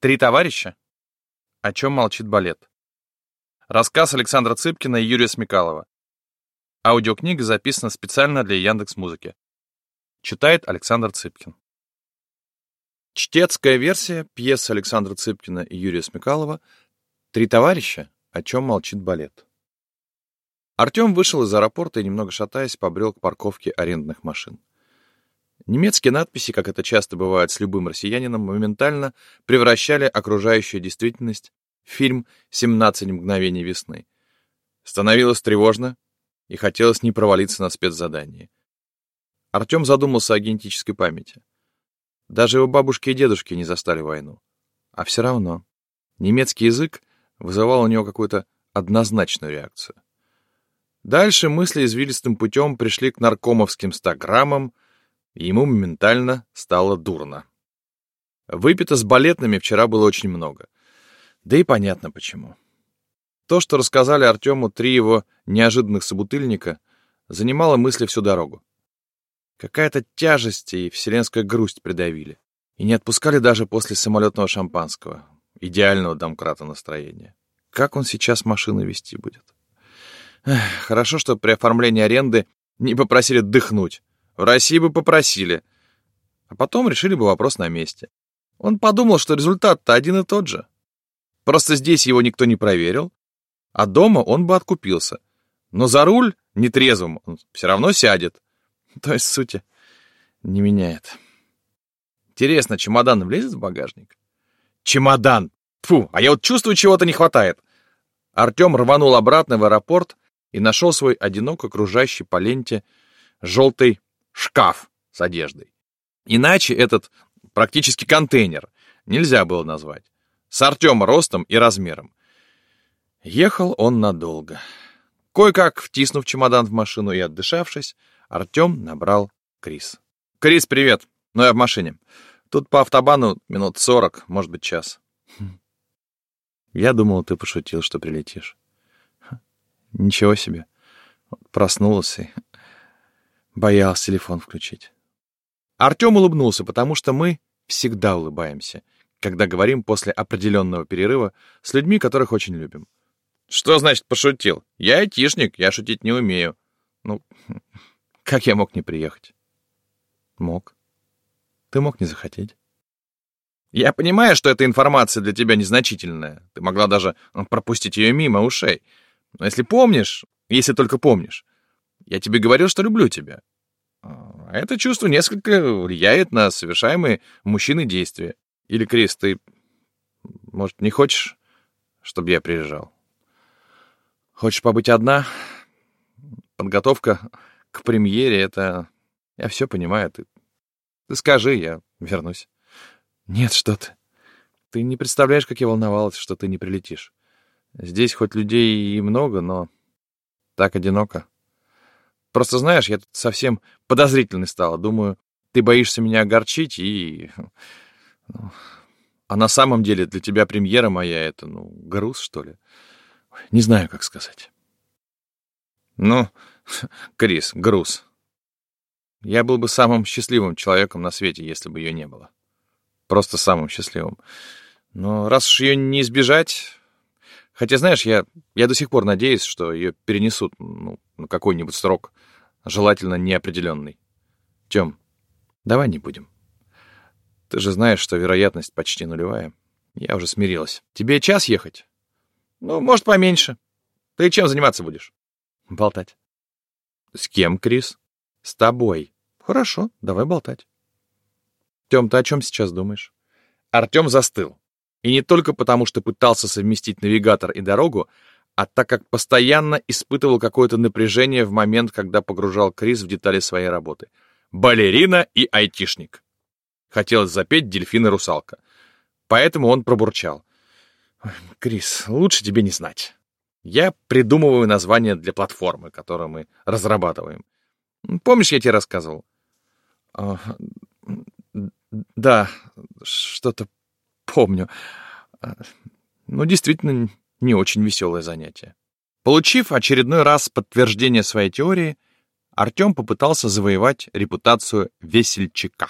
Три товарища? О чем молчит балет? Рассказ Александра Цыпкина и Юрия Смекалова. Аудиокнига записана специально для Яндекс Музыки. Читает Александр Цыпкин. Чтецкая версия пьесы Александра Цыпкина и Юрия Смекалова «Три товарища. О чем молчит балет». Артем вышел из аэропорта и, немного шатаясь, побрел к парковке арендных машин. Немецкие надписи, как это часто бывает с любым россиянином, моментально превращали окружающую действительность в фильм «17 мгновений весны». Становилось тревожно, и хотелось не провалиться на спецзадании. Артем задумался о генетической памяти. Даже его бабушки и дедушки не застали войну. А все равно немецкий язык вызывал у него какую-то однозначную реакцию. Дальше мысли извилистым путем пришли к наркомовским 100 граммам, ему моментально стало дурно. Выпито с балетными вчера было очень много. Да и понятно почему. То, что рассказали Артему три его неожиданных собутыльника, занимало мысли всю дорогу. Какая-то тяжесть и вселенская грусть придавили. И не отпускали даже после самолетного шампанского, идеального домкрата настроения. Как он сейчас машину вести будет? Эх, хорошо, что при оформлении аренды не попросили дыхнуть. В России бы попросили. А потом решили бы вопрос на месте. Он подумал, что результат-то один и тот же. Просто здесь его никто не проверил, а дома он бы откупился. Но за руль нетрезвым он все равно сядет. То есть, сути, не меняет. Интересно, чемодан влезет в багажник? Чемодан! Фу, а я вот чувствую, чего-то не хватает. Артем рванул обратно в аэропорт и нашел свой одинок окружающий по ленте желтый шкаф с одеждой. Иначе этот практически контейнер нельзя было назвать. С Артема ростом и размером. Ехал он надолго. Кое-как, втиснув чемодан в машину и отдышавшись, Артем набрал Крис. «Крис, привет! Ну, я в машине. Тут по автобану минут сорок, может быть, час». Хм. «Я думал, ты пошутил, что прилетишь». «Ничего себе. Проснулся и боялся телефон включить». Артем улыбнулся, потому что мы всегда улыбаемся, когда говорим после определенного перерыва с людьми, которых очень любим. Что значит пошутил? Я айтишник, я шутить не умею. Ну, как я мог не приехать? Мог. Ты мог не захотеть. Я понимаю, что эта информация для тебя незначительная. Ты могла даже пропустить ее мимо ушей. Но если помнишь, если только помнишь, я тебе говорил, что люблю тебя. А это чувство несколько влияет на совершаемые мужчины действия. Или, Крис, ты, может, не хочешь, чтобы я приезжал? Хочешь побыть одна? Подготовка к премьере — это... Я все понимаю. Ты, ты скажи, я вернусь. Нет, что ты. Ты не представляешь, как я волновалась, что ты не прилетишь. Здесь хоть людей и много, но так одиноко. Просто знаешь, я тут совсем подозрительный стала. Думаю, ты боишься меня огорчить и... Ну, а на самом деле для тебя премьера моя — это, ну, груз, что ли? Не знаю, как сказать. Ну, Крис, груз. Я был бы самым счастливым человеком на свете, если бы ее не было. Просто самым счастливым. Но раз уж ее не избежать... Хотя, знаешь, я, я до сих пор надеюсь, что ее перенесут ну, на какой-нибудь срок, желательно неопределенный. Тем, давай не будем. Ты же знаешь, что вероятность почти нулевая. Я уже смирилась. Тебе час ехать? Ну, может, поменьше. Ты чем заниматься будешь? Болтать. С кем, Крис? С тобой. Хорошо, давай болтать. Тем, ты о чем сейчас думаешь? Артем застыл. И не только потому, что пытался совместить навигатор и дорогу, а так как постоянно испытывал какое-то напряжение в момент, когда погружал Крис в детали своей работы. Балерина и айтишник. Хотелось запеть дельфин и русалка. Поэтому он пробурчал. Крис, лучше тебе не знать. Я придумываю название для платформы, которую мы разрабатываем. Помнишь, я тебе рассказывал? Да, что-то помню. А, ну, действительно, не очень веселое занятие. Получив очередной раз подтверждение своей теории, Артем попытался завоевать репутацию весельчака.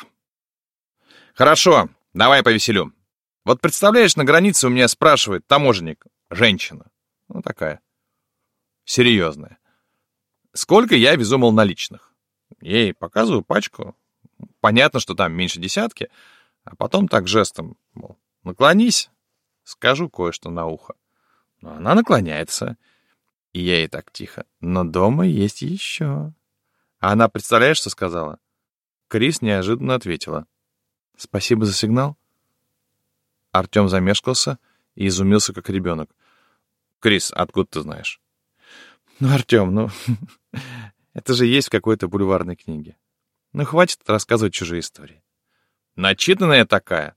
Хорошо, давай повеселю. Вот представляешь, на границе у меня спрашивает таможенник, женщина, ну такая, серьезная. Сколько я везу, мол, наличных? Ей показываю пачку. Понятно, что там меньше десятки, а потом так жестом, наклонись, скажу кое-что на ухо. Но она наклоняется, и я ей так тихо. Но дома есть еще. А она, представляешь, что сказала? Крис неожиданно ответила. Спасибо за сигнал. Артем замешкался и изумился, как ребенок. Крис, откуда ты знаешь? Ну, Артем, ну, это же есть в какой-то бульварной книге. Ну, хватит рассказывать чужие истории. Начитанная такая.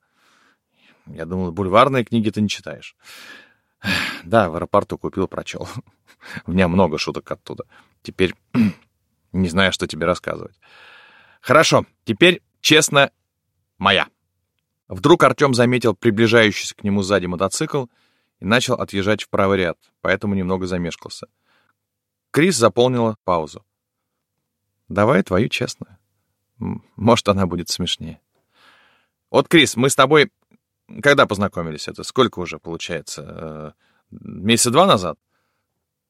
Я думал, бульварные книги ты не читаешь. Да, в аэропорту купил, прочел. У меня много шуток оттуда. Теперь не знаю, что тебе рассказывать. Хорошо, теперь, честно, моя. Вдруг Артем заметил приближающийся к нему сзади мотоцикл и начал отъезжать в правый ряд, поэтому немного замешкался. Крис заполнила паузу. «Давай твою честную. Может, она будет смешнее». «Вот, Крис, мы с тобой когда познакомились? Это сколько уже, получается? Э, месяца два назад?»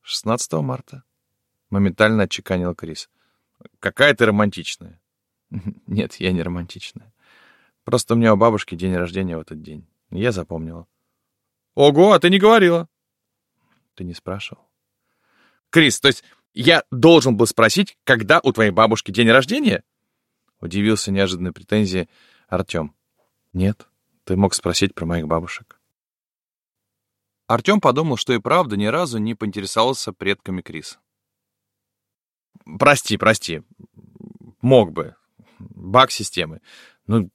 16 марта. Моментально отчеканил Крис. Какая ты романтичная. Нет, я не романтичная. Просто у меня у бабушки день рождения в этот день. Я запомнила. Ого, а ты не говорила. Ты не спрашивал. Крис, то есть я должен был спросить, когда у твоей бабушки день рождения? Удивился неожиданной претензии Артем. Нет, ты мог спросить про моих бабушек. Артем подумал, что и правда ни разу не поинтересовался предками Криса. «Прости, прости. Мог бы. Баг системы. Ну,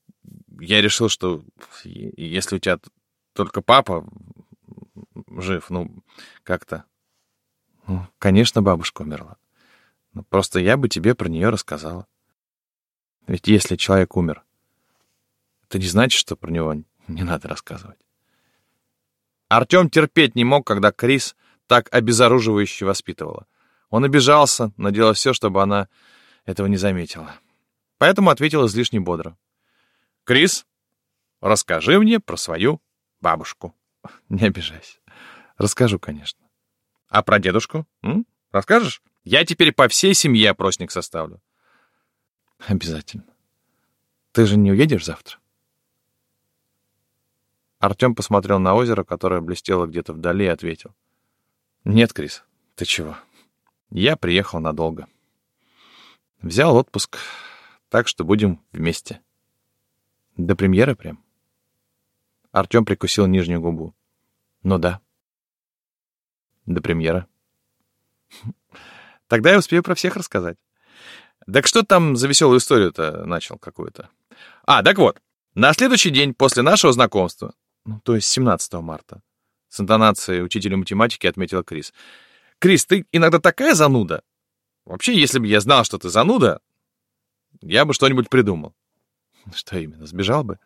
я решил, что если у тебя только папа жив, ну, как-то... Ну, конечно, бабушка умерла. Но просто я бы тебе про нее рассказала. Ведь если человек умер, это не значит, что про него не надо рассказывать. Артем терпеть не мог, когда Крис так обезоруживающе воспитывала. Он обижался, но все, чтобы она этого не заметила. Поэтому ответил излишне бодро. «Крис, расскажи мне про свою бабушку». «Не обижайся. Расскажу, конечно». «А про дедушку? М? Расскажешь? Я теперь по всей семье опросник составлю». «Обязательно. Ты же не уедешь завтра?» Артем посмотрел на озеро, которое блестело где-то вдали, и ответил. «Нет, Крис, ты чего? Я приехал надолго. Взял отпуск, так что будем вместе. До премьеры прям?» Артем прикусил нижнюю губу. «Ну да. До премьеры. Тогда я успею про всех рассказать. Так что там за веселую историю-то начал какую-то? А, так вот, на следующий день после нашего знакомства ну, то есть 17 марта. С интонацией учителя математики отметила Крис. «Крис, ты иногда такая зануда. Вообще, если бы я знал, что ты зануда, я бы что-нибудь придумал». «Что именно, сбежал бы?»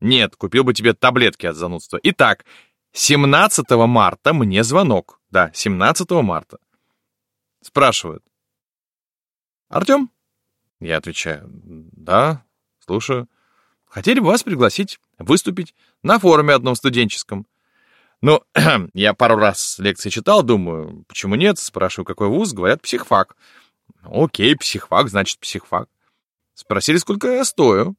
«Нет, купил бы тебе таблетки от занудства. Итак, 17 марта мне звонок. Да, 17 марта. Спрашивают. Артем? Я отвечаю. Да, слушаю. Хотели бы вас пригласить выступить на форуме одном студенческом. Ну, я пару раз лекции читал, думаю, почему нет? Спрашиваю, какой вуз? Говорят, психфак. Окей, психфак, значит, психфак. Спросили, сколько я стою.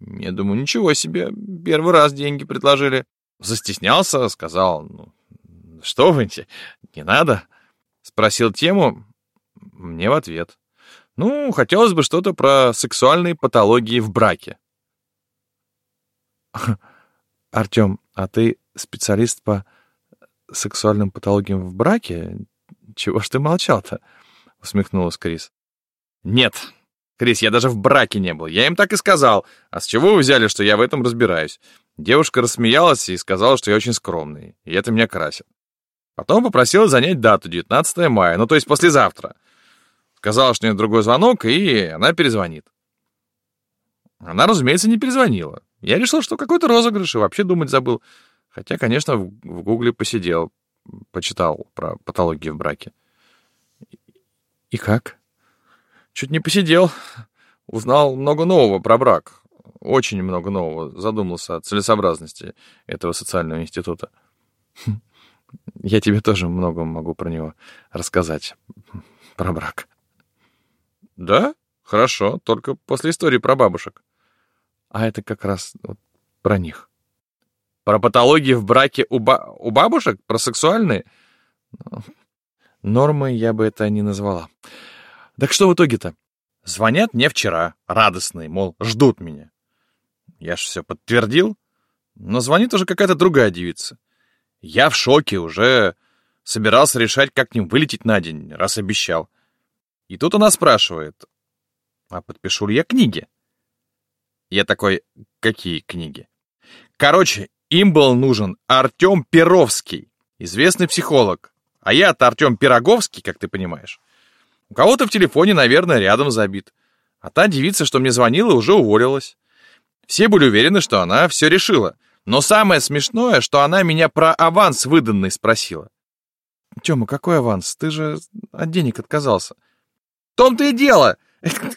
Я думаю, ничего себе, первый раз деньги предложили. Застеснялся, сказал, ну, что вы, не надо. Спросил тему, мне в ответ. Ну, хотелось бы что-то про сексуальные патологии в браке. Артем, а ты специалист по сексуальным патологиям в браке? Чего ж ты молчал-то? Усмехнулась Крис. Нет, Крис, я даже в браке не был. Я им так и сказал. А с чего вы взяли, что я в этом разбираюсь? Девушка рассмеялась и сказала, что я очень скромный, и это меня красит. Потом попросила занять дату, 19 мая, ну то есть послезавтра. Сказала, что у нее другой звонок, и она перезвонит. Она, разумеется, не перезвонила. Я решил, что какой-то розыгрыш, и вообще думать забыл. Хотя, конечно, в, в Гугле посидел, почитал про патологии в браке. И как? Чуть не посидел. Узнал много нового про брак. очень много нового. Задумался о целесообразности этого социального института. Я тебе тоже много могу про него рассказать. Про брак. Да? Хорошо, только после истории про бабушек. А это как раз вот про них. Про патологии в браке у, ба у бабушек? Про сексуальные? Нормы я бы это не назвала. Так что в итоге-то? Звонят мне вчера, радостные, мол, ждут меня. Я ж все подтвердил, но звонит уже какая-то другая девица. Я в шоке, уже собирался решать, как к ним вылететь на день, раз обещал. И тут она спрашивает, а подпишу ли я книги? Я такой, какие книги? Короче, им был нужен Артем Перовский, известный психолог. А я-то Артем Пироговский, как ты понимаешь. У кого-то в телефоне, наверное, рядом забит. А та девица, что мне звонила, уже уволилась. Все были уверены, что она все решила. Но самое смешное, что она меня про аванс выданный спросила. Тёма, какой аванс? Ты же от денег отказался. В том-то и дело.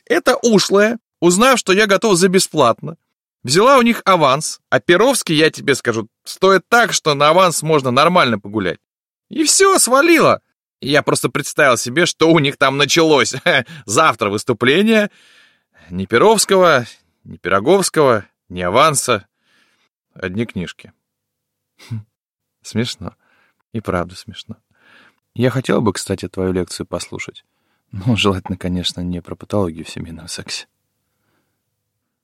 Это ушлая, узнав, что я готов за бесплатно. Взяла у них аванс, а Перовский, я тебе скажу, стоит так, что на аванс можно нормально погулять. И все, свалила. Я просто представил себе, что у них там началось. Завтра выступление. Ни Перовского, ни Пироговского, ни аванса. Одни книжки. Смешно. И правда смешно. Я хотел бы, кстати, твою лекцию послушать. Ну, желательно, конечно, не про патологию в семейном сексе.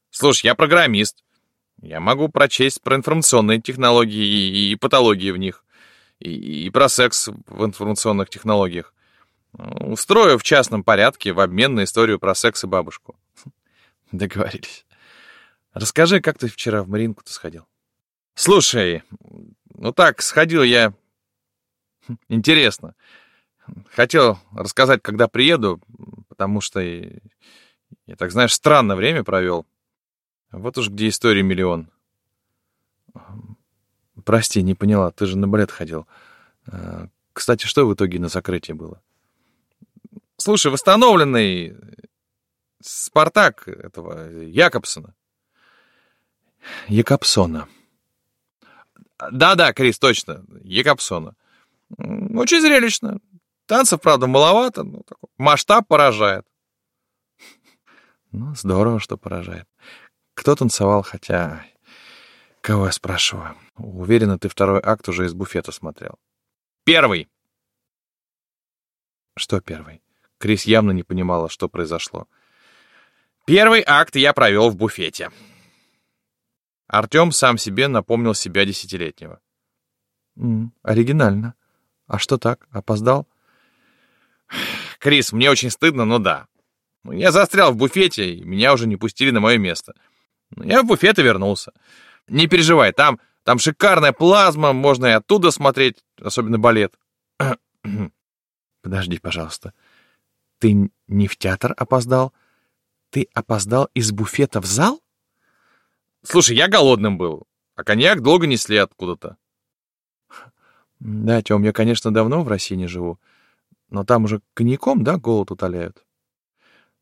Слушай, я программист. Я могу прочесть про информационные технологии и, и патологии в них и, и про секс в информационных технологиях. Устрою в частном порядке в обмен на историю про секс и бабушку. Договорились. Расскажи, как ты вчера в Маринку-то сходил? Слушай, ну так, сходил я... Интересно. Хотел рассказать, когда приеду, потому что я, так знаешь, странное время провел. Вот уж где истории миллион. Прости, не поняла, ты же на балет ходил. А, кстати, что в итоге на закрытии было? Слушай, восстановленный Спартак этого Якобсона. Якобсона. Да-да, Крис, точно, Якобсона. Очень зрелищно. Танцев, правда, маловато, но масштаб поражает. Ну, здорово, что поражает. Кто танцевал, хотя Кого я спрашиваю? Уверена, ты второй акт уже из буфета смотрел. Первый! Что первый? Крис явно не понимала, что произошло. Первый акт я провел в буфете. Артем сам себе напомнил себя десятилетнего. М оригинально. А что так? Опоздал? Крис, мне очень стыдно, но да. Я застрял в буфете, и меня уже не пустили на мое место. Я в буфет и вернулся. Не переживай, там, там шикарная плазма, можно и оттуда смотреть, особенно балет. Подожди, пожалуйста. Ты не в театр опоздал? Ты опоздал из буфета в зал? Слушай, я голодным был, а коньяк долго несли откуда-то. Да, Тём, я, конечно, давно в России не живу, но там уже коньяком, да, голод утоляют?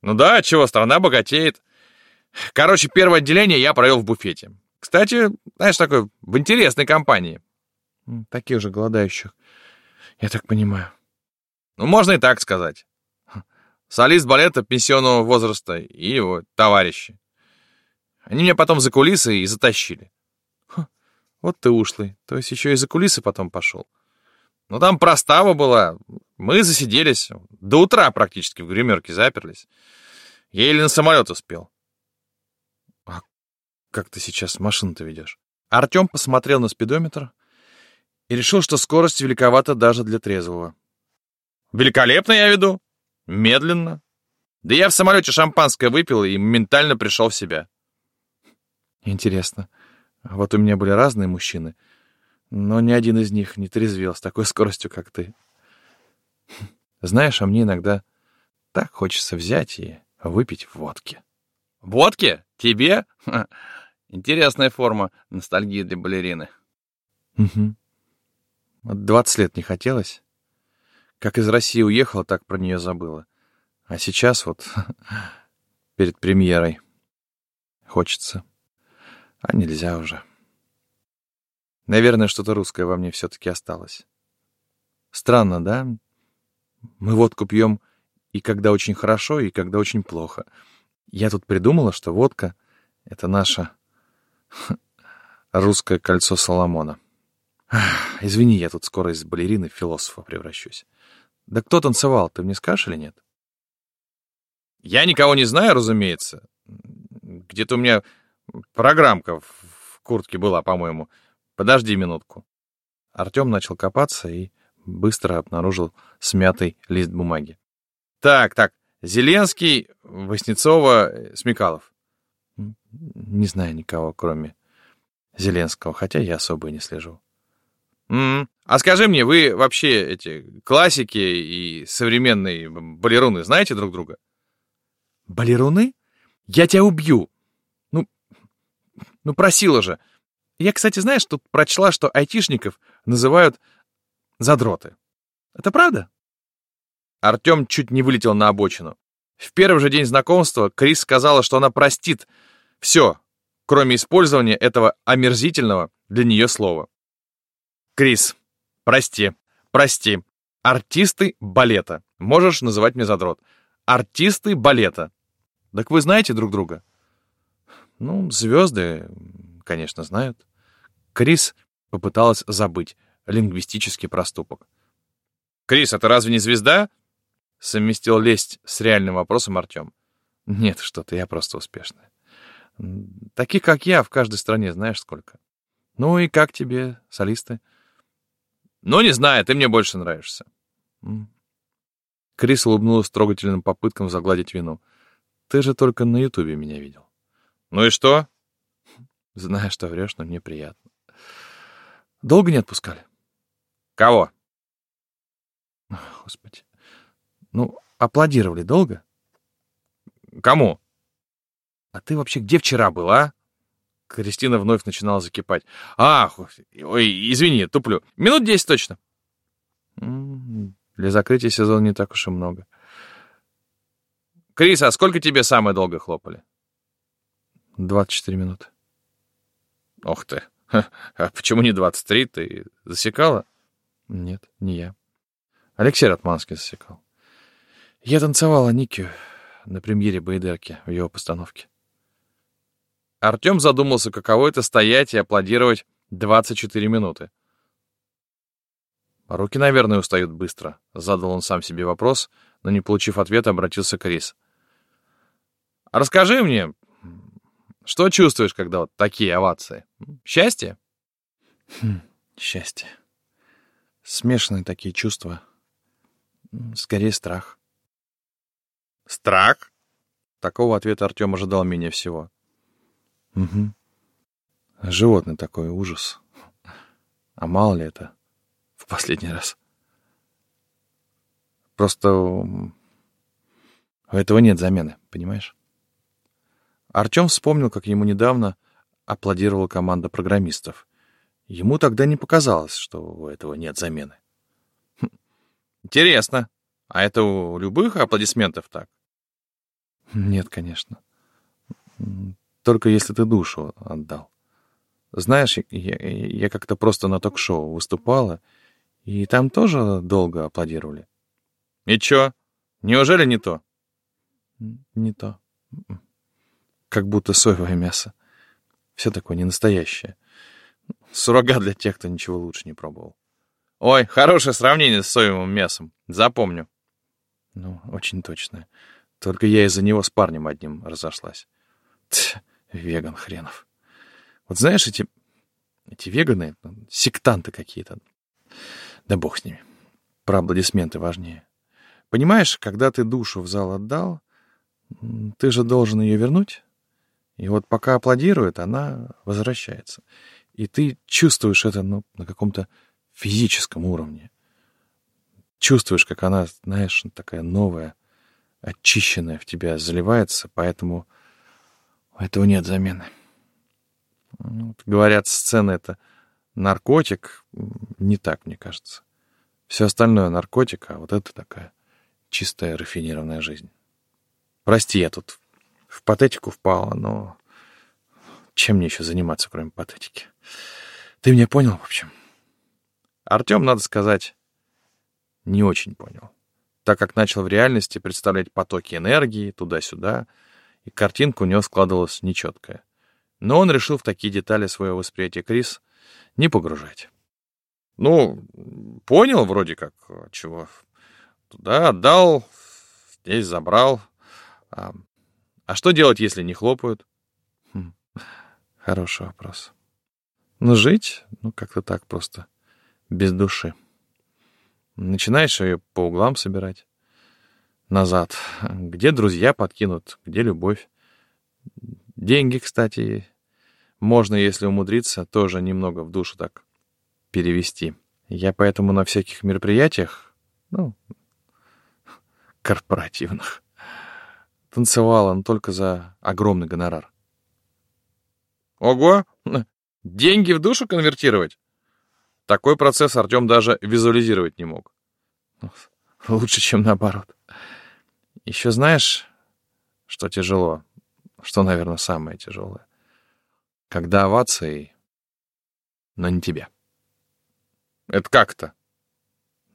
Ну да, чего, страна богатеет. Короче, первое отделение я провел в буфете. Кстати, знаешь, такой, в интересной компании. Таких же голодающих, я так понимаю. Ну, можно и так сказать. Солист балета пенсионного возраста и его товарищи. Они меня потом за кулисы и затащили. вот ты ушлый. То есть еще и за кулисы потом пошел. Ну, там простава была. Мы засиделись. До утра практически в гримерке заперлись. Еле на самолет успел. Как ты сейчас машину-то ведешь? Артем посмотрел на спидометр и решил, что скорость великовата даже для трезвого. Великолепно я веду. Медленно. Да я в самолете шампанское выпил и моментально пришел в себя. Интересно. Вот у меня были разные мужчины, но ни один из них не трезвел с такой скоростью, как ты. Знаешь, а мне иногда так хочется взять и выпить водки. Водки? Тебе? Интересная форма ностальгии для балерины. Угу. 20 лет не хотелось. Как из России уехала, так про нее забыла. А сейчас вот перед премьерой хочется. А нельзя уже. Наверное, что-то русское во мне все-таки осталось. Странно, да? Мы водку пьем и когда очень хорошо, и когда очень плохо. Я тут придумала, что водка — это наше русское кольцо Соломона. Извини, я тут скоро из балерины в философа превращусь. Да кто танцевал, ты мне скажешь или нет? Я никого не знаю, разумеется. Где-то у меня программка в куртке была, по-моему. Подожди минутку. Артем начал копаться и быстро обнаружил смятый лист бумаги. Так, так, Зеленский, Васнецова, Смекалов. Не знаю никого, кроме Зеленского, хотя я особо и не слежу. Mm. А скажи мне, вы вообще эти классики и современные балеруны знаете друг друга? Балеруны? Я тебя убью. Ну, ну просила же. Я, кстати, знаешь, тут прочла, что айтишников называют задроты. Это правда? Артем чуть не вылетел на обочину. В первый же день знакомства Крис сказала, что она простит все, кроме использования этого омерзительного для нее слова. Крис, прости, прости. Артисты балета. Можешь называть меня задрот. Артисты балета. Так вы знаете друг друга? Ну, звезды, конечно, знают. Крис попыталась забыть лингвистический проступок. «Крис, ты разве не звезда?» Совместил лесть с реальным вопросом Артем. «Нет, что-то, я просто успешная. Таких, как я, в каждой стране знаешь сколько. Ну и как тебе, солисты?» «Ну, не знаю, ты мне больше нравишься». Крис улыбнулась трогательным попыткам загладить вину. «Ты же только на Ютубе меня видел». «Ну и что?» «Знаю, что врешь, но мне приятно». «Долго не отпускали?» «Кого?» Господи. Ну, аплодировали долго? Кому? А ты вообще где вчера был, а? Кристина вновь начинала закипать. Ах, ой, извини, туплю. Минут десять точно. Для закрытия сезона не так уж и много. Крис, а сколько тебе самое долго хлопали? 24 минуты. Ох ты. А почему не 23? Ты засекала? Нет, не я. Алексей Ратманский засекал. Я танцевала Никю на премьере Байдерки в его постановке. Артем задумался, каково это стоять и аплодировать 24 минуты. Руки, наверное, устают быстро. Задал он сам себе вопрос, но, не получив ответа, обратился к Рис. «А расскажи мне, что чувствуешь, когда вот такие овации? Счастье?» хм, «Счастье. Смешанные такие чувства. Скорее, страх». «Страх?» Такого ответа Артем ожидал менее всего. «Угу. Животный такой ужас. А мало ли это в последний раз. Просто у этого нет замены, понимаешь?» Артем вспомнил, как ему недавно аплодировала команда программистов. Ему тогда не показалось, что у этого нет замены. Хм, интересно. А это у любых аплодисментов так? Нет, конечно. Только если ты душу отдал. Знаешь, я, я как-то просто на ток-шоу выступала, и там тоже долго аплодировали. И чё? Неужели не то? Не то. Как будто соевое мясо. Все такое ненастоящее. Суррогат для тех, кто ничего лучше не пробовал. Ой, хорошее сравнение с соевым мясом. Запомню. Ну, очень точно. Только я из-за него с парнем одним разошлась. Ть, веган хренов. Вот знаешь, эти... Эти веганы, сектанты какие-то. Да бог с ними. Про аплодисменты важнее. Понимаешь, когда ты душу в зал отдал, ты же должен ее вернуть. И вот пока аплодирует, она возвращается. И ты чувствуешь это ну, на каком-то физическом уровне чувствуешь, как она, знаешь, такая новая, очищенная в тебя заливается, поэтому у этого нет замены. Вот, говорят, сцена — это наркотик. Не так, мне кажется. Все остальное наркотик, а вот это такая чистая, рафинированная жизнь. Прости, я тут в патетику впала, но Чем мне еще заниматься, кроме патетики? Ты меня понял, в общем? Артем, надо сказать, не очень понял, так как начал в реальности представлять потоки энергии туда-сюда, и картинка у него складывалась нечеткая. Но он решил в такие детали своего восприятия Крис не погружать. Ну, понял вроде как, чего. Туда отдал, здесь забрал. А, а что делать, если не хлопают? Хм, хороший вопрос. Ну, жить, ну, как-то так просто, без души. Начинаешь ее по углам собирать. Назад. Где друзья подкинут, где любовь. Деньги, кстати, можно, если умудриться, тоже немного в душу так перевести. Я поэтому на всяких мероприятиях, ну, корпоративных, танцевала, но только за огромный гонорар. Ого! Деньги в душу конвертировать? Такой процесс Артем даже визуализировать не мог. Лучше, чем наоборот. Еще знаешь, что тяжело? Что, наверное, самое тяжелое? Когда овации, но не тебя. Это как-то?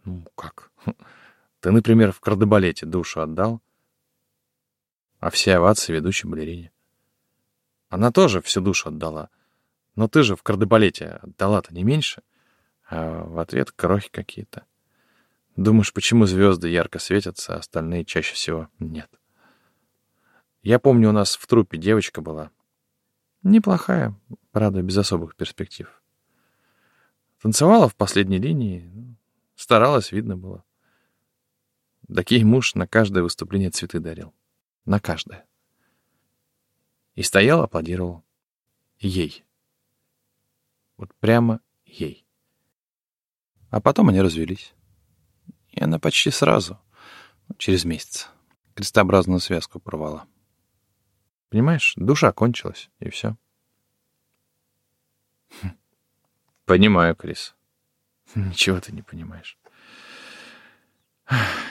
Ну, как? Ты, например, в кардебалете душу отдал, а все овации ведущей балерине. Она тоже всю душу отдала. Но ты же в кардебалете отдала-то не меньше, а в ответ крохи какие-то. Думаешь, почему звезды ярко светятся, а остальные чаще всего нет? Я помню, у нас в трупе девочка была. Неплохая, правда, без особых перспектив. Танцевала в последней линии, старалась, видно было. Такие муж на каждое выступление цветы дарил. На каждое. И стоял, аплодировал. Ей. Вот прямо ей. А потом они развелись. И она почти сразу, через месяц, крестообразную связку порвала. Понимаешь, душа кончилась, и все. Хм. Понимаю, Крис. Ничего ты не понимаешь.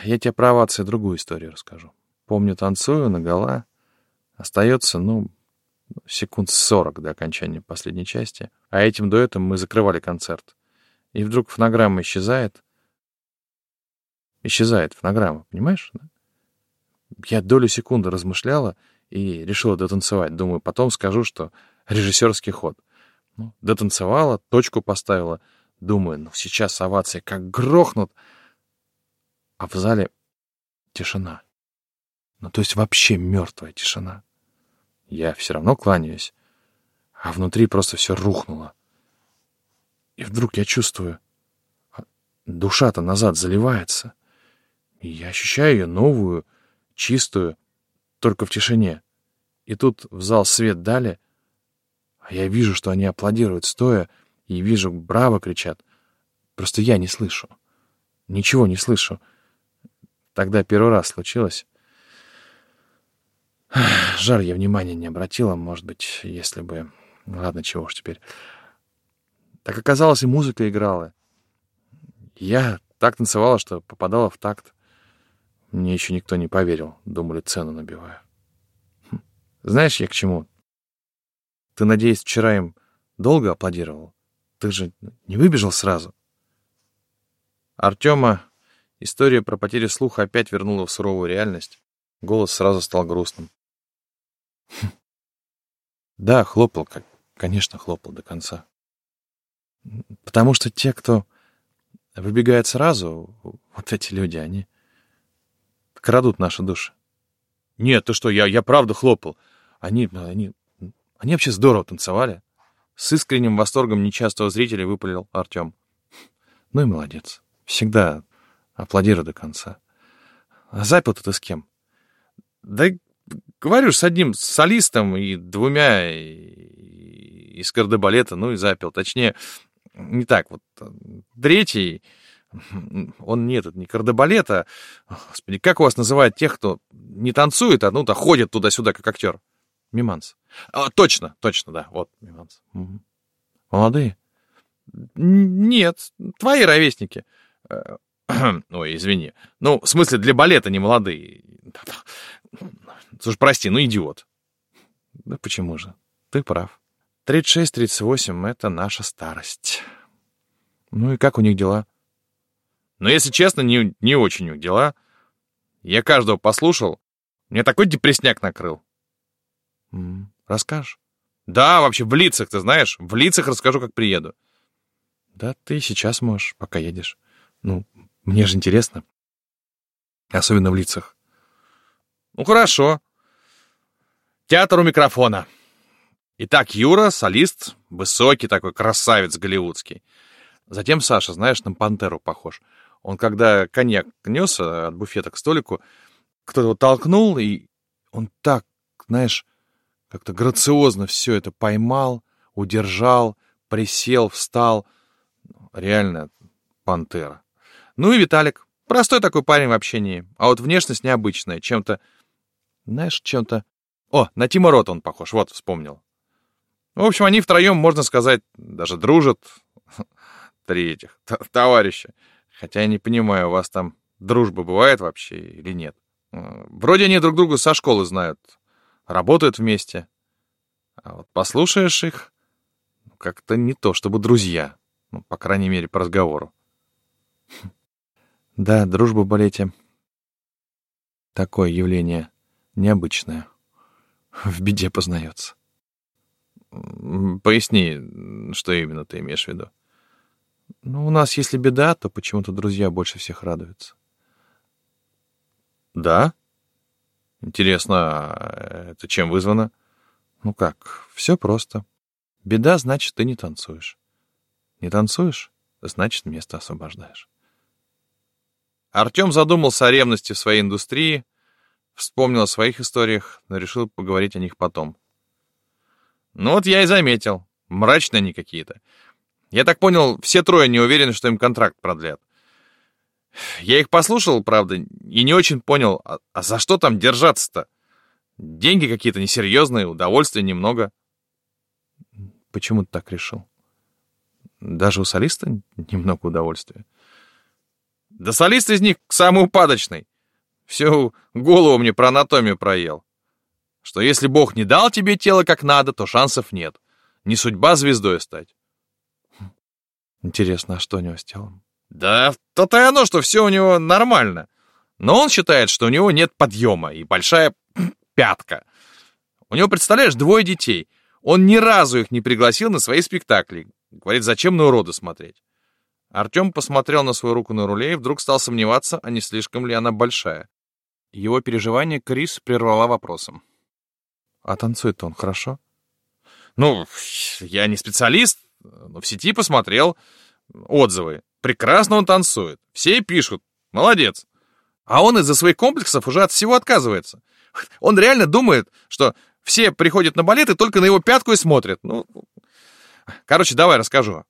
Я тебе про овации другую историю расскажу. Помню, танцую, нагола. Остается, ну, секунд сорок до окончания последней части. А этим дуэтом мы закрывали концерт. И вдруг фонограмма исчезает. Исчезает фонограмма, понимаешь? Я долю секунды размышляла и решила дотанцевать. Думаю, потом скажу, что режиссерский ход. Ну, дотанцевала, точку поставила. Думаю, ну сейчас овации как грохнут. А в зале тишина. Ну, то есть вообще мертвая тишина. Я все равно кланяюсь, а внутри просто все рухнуло. И вдруг я чувствую, а, душа-то назад заливается. И я ощущаю ее новую, чистую, только в тишине. И тут в зал свет дали — а я вижу, что они аплодируют стоя, и вижу, браво кричат. Просто я не слышу. Ничего не слышу. Тогда первый раз случилось. Жаль, я внимания не обратила, может быть, если бы... Ладно, чего уж теперь. Так оказалось, и музыка играла. Я так танцевала, что попадала в такт. Мне еще никто не поверил. Думали, цену набиваю. Хм. Знаешь, я к чему? Ты, надеюсь, вчера им долго аплодировал? Ты же не выбежал сразу?» Артема история про потерю слуха опять вернула в суровую реальность. Голос сразу стал грустным. Хм. Да, хлопал, конечно, хлопал до конца. Потому что те, кто выбегает сразу, вот эти люди, они крадут наши души. Нет, ты что, я, я правда хлопал. Они, они они вообще здорово танцевали. С искренним восторгом нечастого зрителя выпалил Артем. Ну и молодец. Всегда аплодирую до конца. А запил-то ты с кем? Да говорю, с одним солистом и двумя из кардебалета, ну и запил. Точнее, не так, вот третий, он нет, это не кардебалета. Господи, как у вас называют тех, кто не танцует, а ну-то ходит туда-сюда, как актер? Миманс. А, точно, точно, да. Вот, Миманс. Угу. Молодые? Нет, твои ровесники. Э, ой, извини. Ну, в смысле, для балета не молодые. Слушай, прости, ну идиот. Да почему же? Ты прав. 36-38 — это наша старость. Ну и как у них дела? Ну, если честно, не, не очень у них дела. Я каждого послушал. Мне такой депресняк накрыл. -м, расскажешь? Да, вообще в лицах, ты знаешь. В лицах расскажу, как приеду. Да ты сейчас можешь, пока едешь. Ну, мне же интересно. Особенно в лицах. Ну, хорошо. Театр у микрофона. Итак, Юра, солист, высокий такой красавец голливудский. Затем Саша, знаешь, на пантеру похож. Он когда коньяк нес э, от буфета к столику, кто-то его толкнул, и он так, знаешь, как-то грациозно все это поймал, удержал, присел, встал. Реально пантера. Ну и Виталик. Простой такой парень в общении, а вот внешность необычная, чем-то, знаешь, чем-то... О, на Тима Рота он похож, вот, вспомнил. В общем, они втроем, можно сказать, даже дружат. Три этих товарища. Хотя я не понимаю, у вас там дружба бывает вообще или нет. Вроде они друг друга со школы знают, работают вместе. А вот послушаешь их, ну, как-то не то, чтобы друзья. Ну, по крайней мере, по разговору. Да, дружба в балете. Такое явление необычное. В беде познается. Поясни, что именно ты имеешь в виду. Ну, у нас, если беда, то почему-то друзья больше всех радуются. Да? Интересно, а это чем вызвано? Ну как, все просто. Беда, значит, ты не танцуешь. Не танцуешь, значит, место освобождаешь. Артем задумался о ревности в своей индустрии, вспомнил о своих историях, но решил поговорить о них потом. Ну вот я и заметил. Мрачные они какие-то. Я так понял, все трое не уверены, что им контракт продлят. Я их послушал, правда, и не очень понял, а, а за что там держаться-то? Деньги какие-то несерьезные, удовольствия немного. Почему ты так решил? Даже у солиста немного удовольствия. Да солист из них самый упадочный. Всю голову мне про анатомию проел. Что если Бог не дал тебе тело как надо, то шансов нет. Не судьба звездой стать. Интересно, а что у него с телом? Да то-то и оно, что все у него нормально. Но он считает, что у него нет подъема и большая пятка. У него, представляешь, двое детей. Он ни разу их не пригласил на свои спектакли. Говорит, зачем на урода смотреть? Артем посмотрел на свою руку на руле и вдруг стал сомневаться, а не слишком ли она большая. Его переживание Крис прервала вопросом. «А танцует он хорошо?» «Ну, я не специалист, но в сети посмотрел отзывы. Прекрасно он танцует. Все пишут. Молодец. А он из-за своих комплексов уже от всего отказывается. Он реально думает, что все приходят на балет и только на его пятку и смотрят. Ну, короче, давай расскажу.